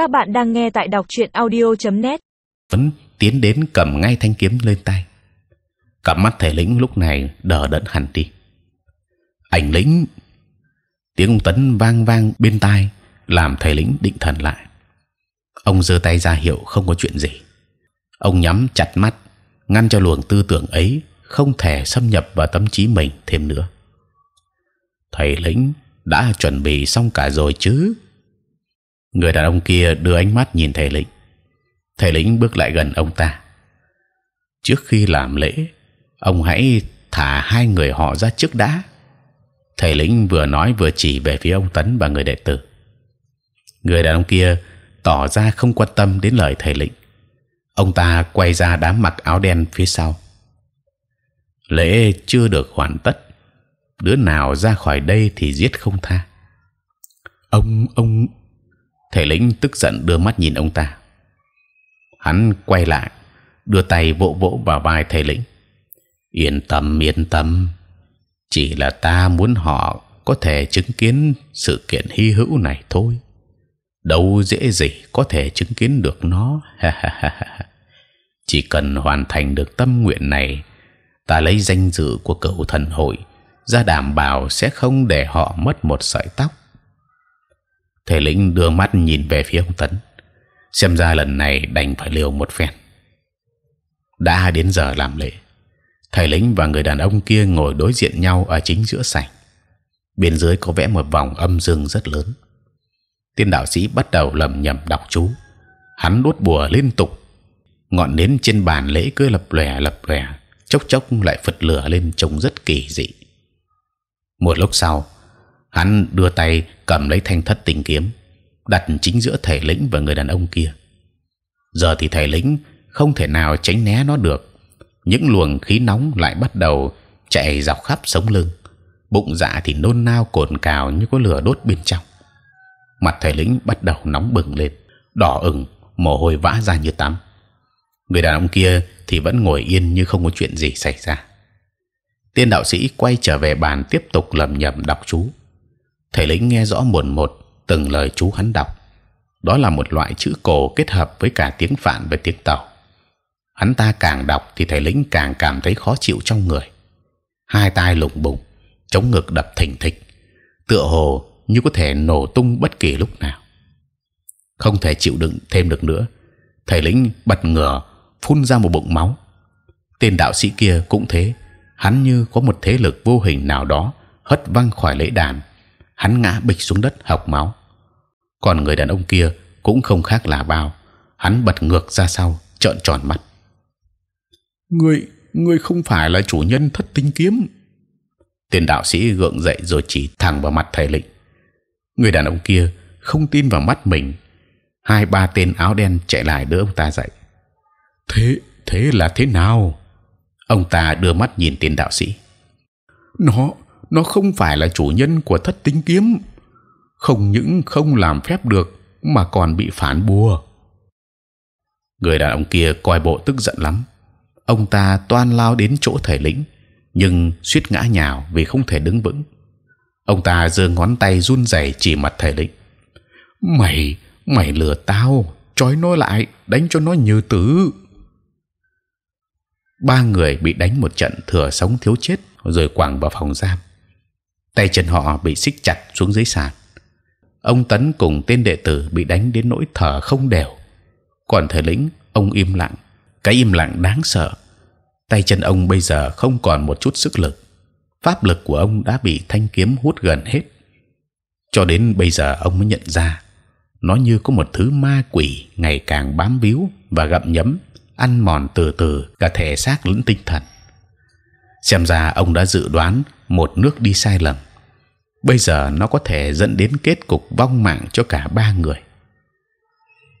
Các bạn đang nghe tại đọc truyện audio.net. vẫn tiến đến cầm ngay thanh kiếm lên tay. Cặp mắt thầy lĩnh lúc này đờ đẫn hẳn đi. Ảnh lĩnh, tiếng ông tấn vang vang bên tai, làm thầy lĩnh định thần lại. Ông giơ tay ra hiệu không có chuyện gì. Ông nhắm chặt mắt, ngăn cho luồng tư tưởng ấy không thể xâm nhập vào tâm trí mình thêm nữa. Thầy lĩnh đã chuẩn bị xong cả rồi chứ? Người đàn ông kia đưa ánh mắt nhìn thầy lĩnh. Thầy lĩnh bước lại gần ông ta. Trước khi làm lễ, ông hãy thả hai người họ ra trước đã. Thầy lĩnh vừa nói vừa chỉ về phía ông tấn và người đệ tử. Người đàn ông kia tỏ ra không quan tâm đến lời thầy lĩnh. Ông ta quay ra đám mặc áo đen phía sau. Lễ chưa được hoàn tất, đứa nào ra khỏi đây thì giết không tha. Ông ông thể lĩnh tức giận đưa mắt nhìn ông ta. Hắn quay lại, đưa tay vỗ vỗ vào vai thể lĩnh. Yên tâm, yên tâm. Chỉ là ta muốn họ có thể chứng kiến sự kiện hy hữu này thôi. Đâu dễ gì có thể chứng kiến được nó. Chỉ cần hoàn thành được tâm nguyện này, ta lấy danh dự của cửu thần hội ra đảm bảo sẽ không để họ mất một sợi tóc thầy lĩnh đưa mắt nhìn về phía ông tấn, xem ra lần này đành phải liều một phen. Đã đến giờ làm lễ, thầy lĩnh và người đàn ông kia ngồi đối diện nhau ở chính giữa sảnh. Bên dưới có vẽ một vòng âm dương rất lớn. Tiên đạo sĩ bắt đầu lầm nhầm đọc chú. Hắn đốt bùa liên tục. Ngọn nến trên bàn lễ cứ lập lòe lập lòe, chốc chốc lại phật lửa lên trông rất kỳ dị. Một lúc sau hắn đưa tay cầm lấy thanh thất tình kiếm, đặt chính giữa thầy lĩnh và người đàn ông kia. Giờ thì thầy lĩnh không thể nào tránh né nó được. Những luồng khí nóng lại bắt đầu chạy dọc khắp sống lưng. Bụng dạ thì nôn nao cồn cào như có lửa đốt bên trong. Mặt thầy lĩnh bắt đầu nóng bừng lên, đỏ ửng, mồ hôi vã ra như tắm. Người đàn ông kia thì vẫn ngồi yên như không có chuyện gì xảy ra. Tiên đạo sĩ quay trở về bàn tiếp tục lầm nhầm đọc chú thầy lĩnh nghe rõ một một từng lời chú hắn đọc. Đó là một loại chữ cổ kết hợp với cả tiếng phạn và tiếng tàu. Hắn ta càng đọc thì thầy lĩnh càng cảm thấy khó chịu trong người. Hai tai lủng bụng, chống ngực đập thình thịch, tựa hồ như có thể nổ tung bất kỳ lúc nào. Không thể chịu đựng thêm được nữa, thầy lĩnh bật ngửa, phun ra một bụng máu. Tên đạo sĩ kia cũng thế, hắn như có một thế lực vô hình nào đó hất văng khỏi lễ đàn hắn ngã bịch xuống đất học máu. Còn người đàn ông kia cũng không khác là bao. Hắn bật ngược ra sau trợn tròn mắt. Người người không phải là chủ nhân thất tinh kiếm. Tiền đạo sĩ gượng dậy rồi chỉ thẳng vào mặt thầy lĩnh người đàn ông kia không tin vào mắt mình. Hai ba tên áo đen chạy lại đỡ ông ta dậy. Thế thế là thế nào? Ông ta đưa mắt nhìn tiền đạo sĩ. Nó nó không phải là chủ nhân của thất tinh kiếm. Không những không làm phép được, mà còn bị phản bùa. Người đàn ông kia coi bộ tức giận lắm. Ông ta toan lao đến chỗ thầy lĩnh, nhưng suýt ngã nhào vì không thể đứng vững. Ông ta giơ ngón tay run rẩy chỉ mặt thầy lĩnh. Mày mày lừa tao, trói nó lại, đánh cho nó như tử ba người bị đánh một trận, thừa sống thiếu chết, rồi quẳng vào phòng giam tay chân họ bị xích chặt xuống dưới sàn. Ông tấn cùng tên đệ tử bị đánh đến nỗi thở không đều. Còn thời lĩnh ông im lặng, cái im lặng đáng sợ. Tay chân ông bây giờ không còn một chút sức lực. Pháp lực của ông đã bị thanh kiếm hút gần hết. Cho đến bây giờ ông mới nhận ra, nó như có một thứ ma quỷ ngày càng bám víu và gặm nhấm, ăn mòn từ từ cả thể xác lẫn tinh thần. Xem ra ông đã dự đoán một nước đi sai lầm. Bây giờ nó có thể dẫn đến kết cục vong mạng cho cả ba người.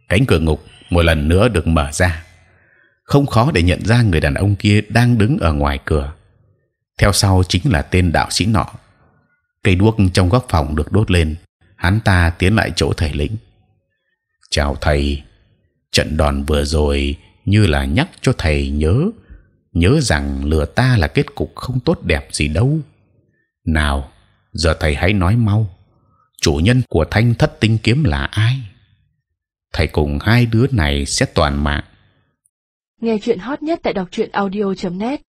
Cánh cửa ngục một lần nữa được mở ra. Không khó để nhận ra người đàn ông kia đang đứng ở ngoài cửa. Theo sau chính là tên đạo sĩ nọ. Cây đuốc trong góc phòng được đốt lên. Hắn ta tiến lại chỗ thầy lĩnh. Chào thầy. Trận đòn vừa rồi như là nhắc cho thầy nhớ nhớ rằng lừa ta là kết cục không tốt đẹp gì đâu. Nào, giờ thầy hãy nói mau, chủ nhân của thanh thất tinh kiếm là ai? thầy cùng hai đứa này sẽ toàn mạng. Nghe chuyện hot nhất tại đọc truyện audio.net